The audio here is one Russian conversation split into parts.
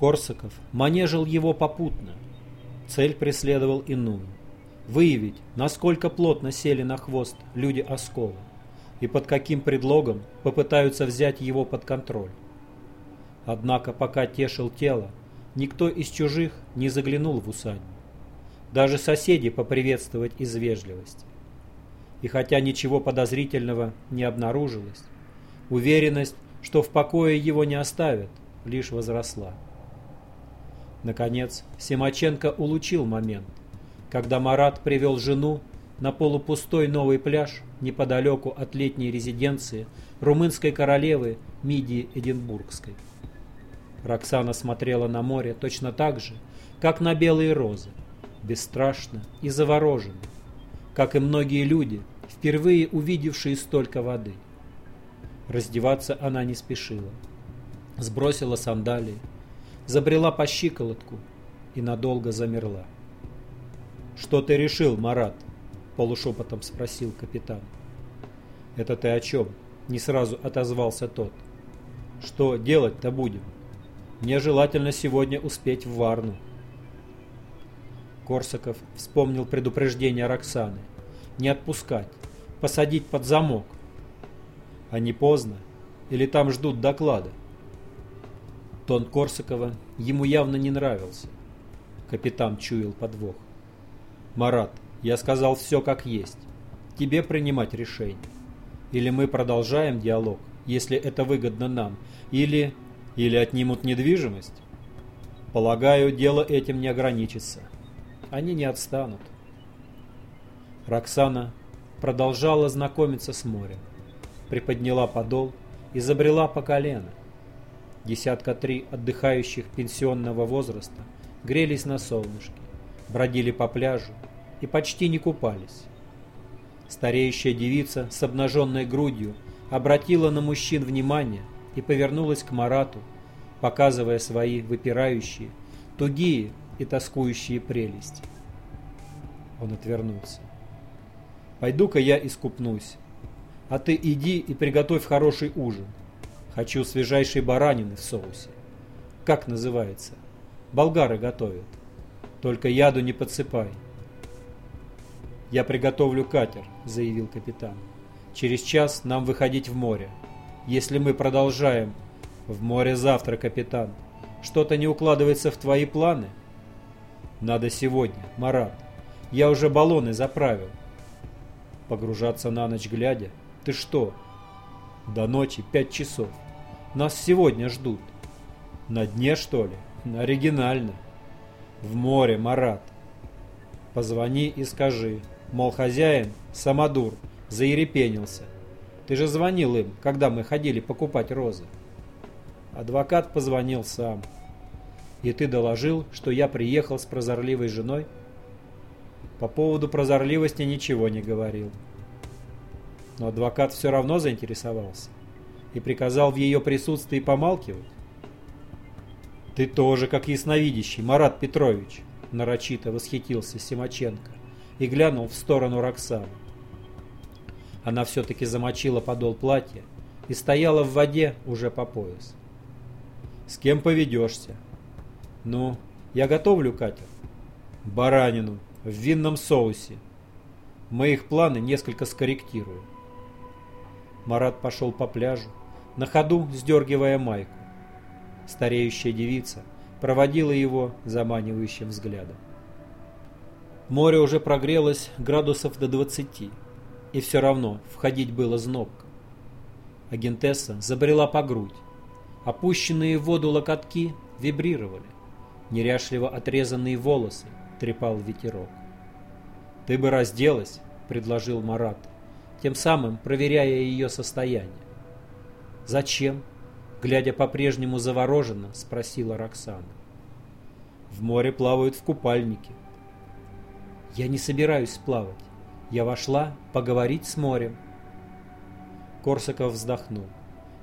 Корсаков манежил его попутно. Цель преследовал иную – выявить, насколько плотно сели на хвост люди Оскола и под каким предлогом попытаются взять его под контроль. Однако пока тешил тело, никто из чужих не заглянул в усадьбу. Даже соседи поприветствовать из вежливости. И хотя ничего подозрительного не обнаружилось, уверенность, что в покое его не оставят, лишь возросла. Наконец, Симаченко улучил момент, когда Марат привел жену на полупустой новый пляж неподалеку от летней резиденции румынской королевы Мидии Эдинбургской. Роксана смотрела на море точно так же, как на белые розы, бесстрашно и завороженно, как и многие люди, впервые увидевшие столько воды. Раздеваться она не спешила. Сбросила сандалии, забрела по щиколотку и надолго замерла. «Что ты решил, Марат?» – полушепотом спросил капитан. «Это ты о чем?» – не сразу отозвался тот. «Что делать-то будем?» Мне желательно сегодня успеть в Варну. Корсаков вспомнил предупреждение Роксаны. Не отпускать, посадить под замок. А не поздно? Или там ждут доклада? Тон Корсакова ему явно не нравился. Капитан чуял подвох. «Марат, я сказал все как есть. Тебе принимать решение. Или мы продолжаем диалог, если это выгодно нам, или или отнимут недвижимость? Полагаю, дело этим не ограничится. Они не отстанут. Роксана продолжала знакомиться с морем. Приподняла подол и забрела по колено. Десятка три отдыхающих пенсионного возраста грелись на солнышке, бродили по пляжу и почти не купались. Стареющая девица с обнаженной грудью обратила на мужчин внимание и повернулась к Марату, показывая свои выпирающие, тугие и тоскующие прелести. Он отвернулся. «Пойду-ка я искупнусь, а ты иди и приготовь хороший ужин. Хочу свежайшей баранины в соусе. Как называется? Болгары готовят. Только яду не подсыпай». «Я приготовлю катер», — заявил капитан. «Через час нам выходить в море если мы продолжаем. В море завтра, капитан. Что-то не укладывается в твои планы? Надо сегодня, Марат. Я уже баллоны заправил. Погружаться на ночь глядя? Ты что? До ночи пять часов. Нас сегодня ждут. На дне, что ли? Оригинально. В море, Марат. Позвони и скажи, мол, хозяин, самодур, заерепенился. Ты же звонил им, когда мы ходили покупать розы. Адвокат позвонил сам. И ты доложил, что я приехал с прозорливой женой? По поводу прозорливости ничего не говорил. Но адвокат все равно заинтересовался и приказал в ее присутствии помалкивать. «Ты тоже как ясновидящий, Марат Петрович!» нарочито восхитился Симаченко и глянул в сторону Роксаны. Она все-таки замочила подол платья и стояла в воде уже по пояс. «С кем поведешься?» «Ну, я готовлю катер». «Баранину в винном соусе. Мы их планы несколько скорректируем». Марат пошел по пляжу, на ходу сдергивая майку. Стареющая девица проводила его заманивающим взглядом. Море уже прогрелось градусов до двадцати. И все равно входить было знобко. Агентесса забрела по грудь. Опущенные в воду локотки вибрировали. Неряшливо отрезанные волосы трепал ветерок. «Ты бы разделась», — предложил Марат, тем самым проверяя ее состояние. «Зачем?» — глядя по-прежнему завороженно, спросила Роксана. «В море плавают в купальнике». «Я не собираюсь плавать. Я вошла поговорить с морем. Корсаков вздохнул.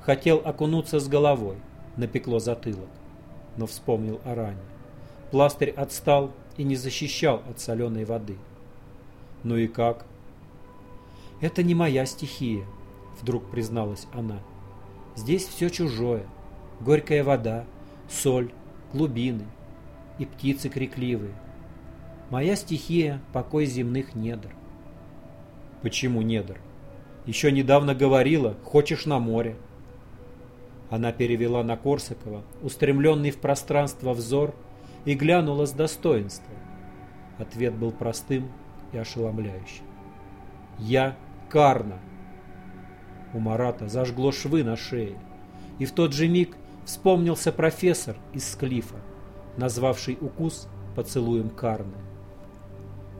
Хотел окунуться с головой, напекло затылок, но вспомнил о ране. Пластырь отстал и не защищал от соленой воды. Ну и как? Это не моя стихия, вдруг призналась она. Здесь все чужое. Горькая вода, соль, глубины и птицы крикливые. Моя стихия — покой земных недр. Почему недр? Еще недавно говорила, хочешь на море. Она перевела на Корсакова устремленный в пространство взор и глянула с достоинством. Ответ был простым и ошеломляющим. «Я Карна». У Марата зажгло швы на шее, и в тот же миг вспомнился профессор из Склифа, назвавший укус поцелуем Карны.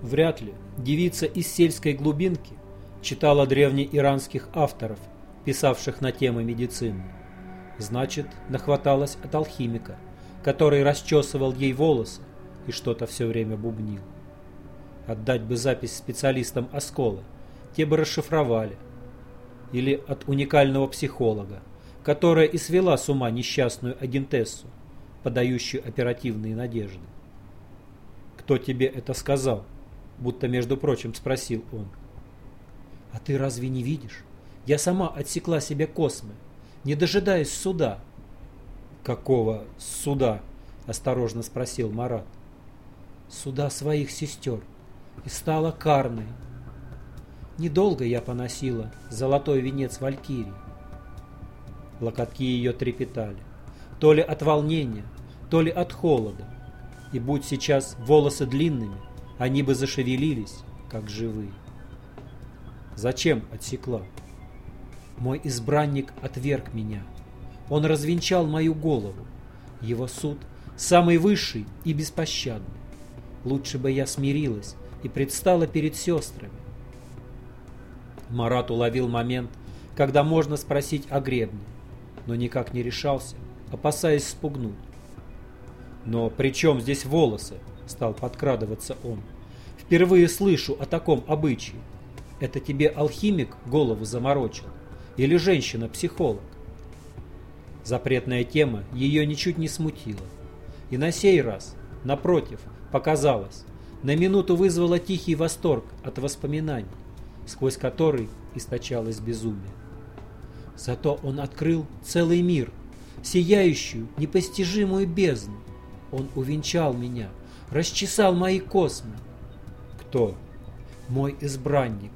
Вряд ли девица из сельской глубинки читала древнеиранских авторов, писавших на темы медицины. Значит, нахваталась от алхимика, который расчесывал ей волосы и что-то все время бубнил. Отдать бы запись специалистам Оскола, те бы расшифровали. Или от уникального психолога, которая и свела с ума несчастную агентессу, подающую оперативные надежды. «Кто тебе это сказал?» Будто, между прочим, спросил он. «А ты разве не видишь? Я сама отсекла себе космы, не дожидаясь суда». «Какого суда?» – осторожно спросил Марат. «Суда своих сестер. И стала карной. Недолго я поносила золотой венец Валькирии. Локотки ее трепетали. То ли от волнения, то ли от холода. И будь сейчас волосы длинными, они бы зашевелились, как живые. Зачем отсекла? Мой избранник отверг меня. Он развенчал мою голову. Его суд самый высший и беспощадный. Лучше бы я смирилась и предстала перед сестрами. Марат уловил момент, когда можно спросить о гребне, но никак не решался, опасаясь спугнуть. «Но при чем здесь волосы?» — стал подкрадываться он. «Впервые слышу о таком обычае. Это тебе алхимик голову заморочил? Или женщина-психолог?» Запретная тема ее ничуть не смутила. И на сей раз, напротив, показалось, на минуту вызвала тихий восторг от воспоминаний, сквозь который источалось безумие. Зато он открыл целый мир, сияющую, непостижимую бездну. Он увенчал меня, расчесал мои космы. Кто? Мой избранник.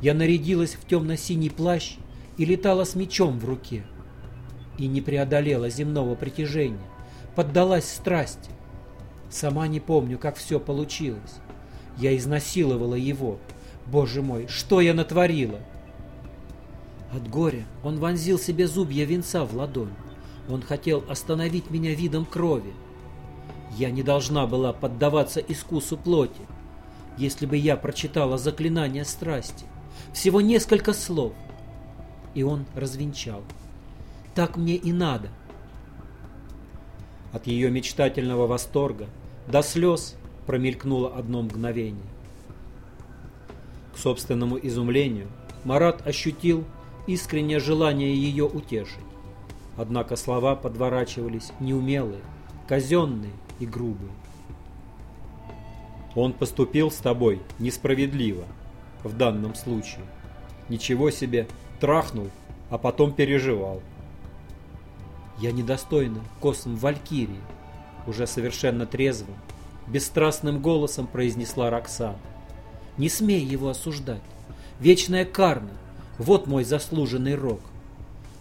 Я нарядилась в темно-синий плащ и летала с мечом в руке. И не преодолела земного притяжения, поддалась страсти. Сама не помню, как все получилось. Я изнасиловала его. Боже мой, что я натворила? От горя он вонзил себе зубья венца в ладонь. Он хотел остановить меня видом крови. Я не должна была поддаваться искусу плоти. Если бы я прочитала заклинание страсти, всего несколько слов, и он развенчал. Так мне и надо. От ее мечтательного восторга до слез промелькнуло одно мгновение. К собственному изумлению Марат ощутил искреннее желание ее утешить. Однако слова подворачивались неумелые, казенные и грубые. Он поступил с тобой несправедливо в данном случае. Ничего себе, трахнул, а потом переживал. Я недостойна косм Валькирии, уже совершенно трезвым, бесстрастным голосом произнесла Роксана. Не смей его осуждать. Вечная карна — вот мой заслуженный рок.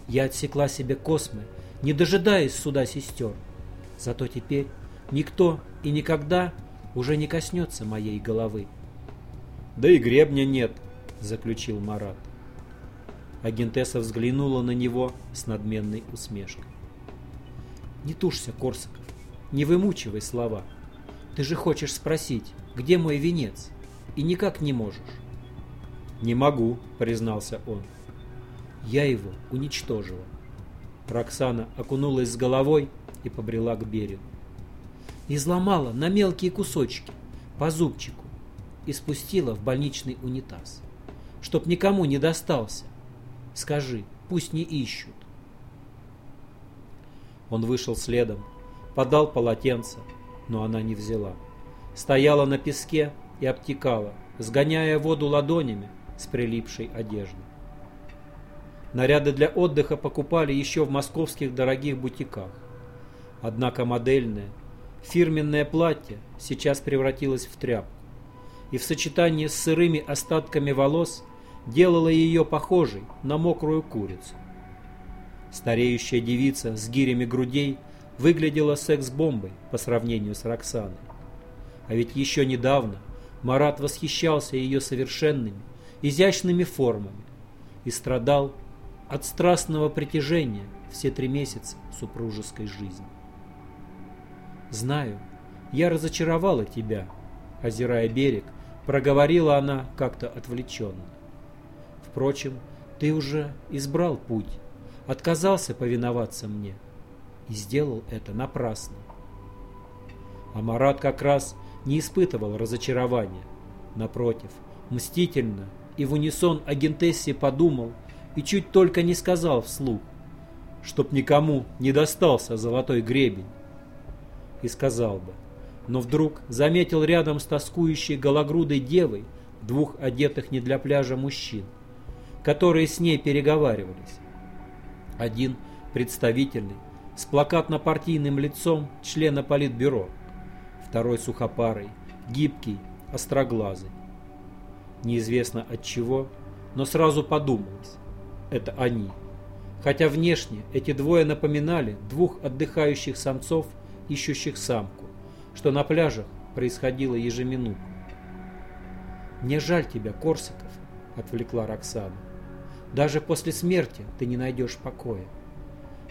Я отсекла себе космы, не дожидаясь суда сестер. Зато теперь никто и никогда уже не коснется моей головы. «Да и гребня нет», — заключил Марат. Агентесса взглянула на него с надменной усмешкой. «Не тушься, Корсаков, не вымучивай слова. Ты же хочешь спросить, где мой венец, и никак не можешь». «Не могу», — признался он. «Я его уничтожила». Роксана окунулась с головой и побрела к берегу. Изломала на мелкие кусочки, по зубчику, и спустила в больничный унитаз. Чтоб никому не достался. Скажи, пусть не ищут. Он вышел следом, подал полотенце, но она не взяла. Стояла на песке и обтекала, сгоняя воду ладонями с прилипшей одеждой. Наряды для отдыха покупали еще в московских дорогих бутиках. Однако модельная Фирменное платье сейчас превратилось в тряпку, и в сочетании с сырыми остатками волос делало ее похожей на мокрую курицу. Стареющая девица с гирями грудей выглядела секс-бомбой по сравнению с Роксаной. А ведь еще недавно Марат восхищался ее совершенными, изящными формами и страдал от страстного притяжения все три месяца супружеской жизни. «Знаю, я разочаровала тебя», — озирая берег, проговорила она как-то отвлеченно. «Впрочем, ты уже избрал путь, отказался повиноваться мне и сделал это напрасно». А Марат как раз не испытывал разочарования. Напротив, мстительно и в унисон агентессе подумал и чуть только не сказал вслух, чтоб никому не достался золотой гребень. И сказал бы, но вдруг заметил рядом с тоскующей гологрудой девой двух одетых не для пляжа мужчин, которые с ней переговаривались. Один представительный, с плакатно-партийным лицом члена политбюро, второй сухопарый, гибкий, остроглазый. Неизвестно от чего, но сразу подумалось. Это они. Хотя внешне эти двое напоминали двух отдыхающих самцов, ищущих самку, что на пляжах происходило ежеминутно. «Мне жаль тебя, Корсаков», — отвлекла Роксана. «Даже после смерти ты не найдешь покоя.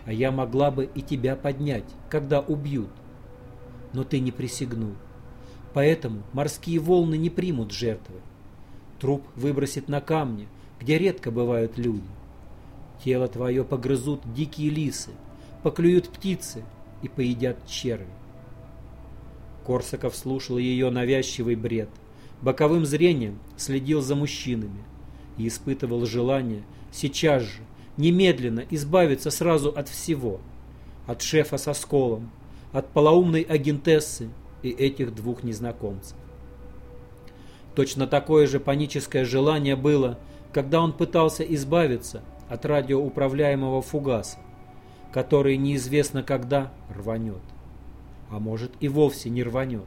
А я могла бы и тебя поднять, когда убьют но ты не присягнул. Поэтому морские волны не примут жертвы. Труп выбросит на камни, где редко бывают люди. Тело твое погрызут дикие лисы, поклюют птицы и поедят черви. Корсаков слушал ее навязчивый бред, боковым зрением следил за мужчинами и испытывал желание сейчас же, немедленно избавиться сразу от всего, от шефа со сколом, от полоумной агентессы и этих двух незнакомцев. Точно такое же паническое желание было, когда он пытался избавиться от радиоуправляемого фугаса, который неизвестно когда рванет, а может и вовсе не рванет.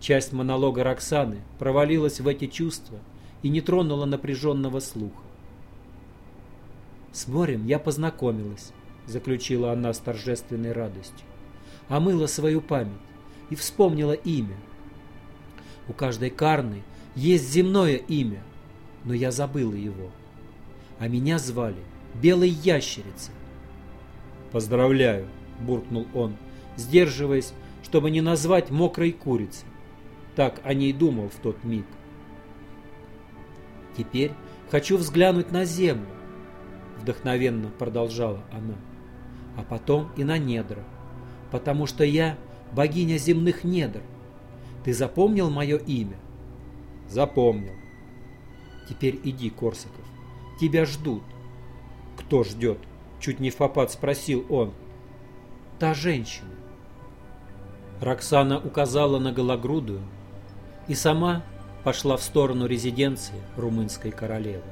Часть монолога Роксаны провалилась в эти чувства и не тронула напряженного слуха. «С морем я познакомилась», — заключила она с торжественной радостью. Омыла свою память и вспомнила имя. У каждой карны есть земное имя, но я забыла его. А меня звали Белой Ящерицей. «Поздравляю!» – буркнул он, сдерживаясь, чтобы не назвать мокрой курицей. Так о ней думал в тот миг. «Теперь хочу взглянуть на землю», – вдохновенно продолжала она а потом и на недра, потому что я богиня земных недр. Ты запомнил мое имя? Запомнил. Теперь иди, Корсаков. Тебя ждут. Кто ждет? Чуть не в попад спросил он. Та женщина. Роксана указала на гологрудую и сама пошла в сторону резиденции румынской королевы.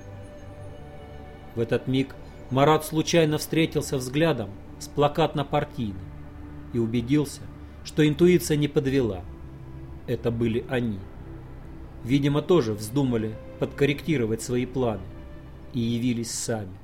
В этот миг Марат случайно встретился взглядом с плакатно-партийным и убедился, что интуиция не подвела. Это были они. Видимо, тоже вздумали подкорректировать свои планы и явились сами.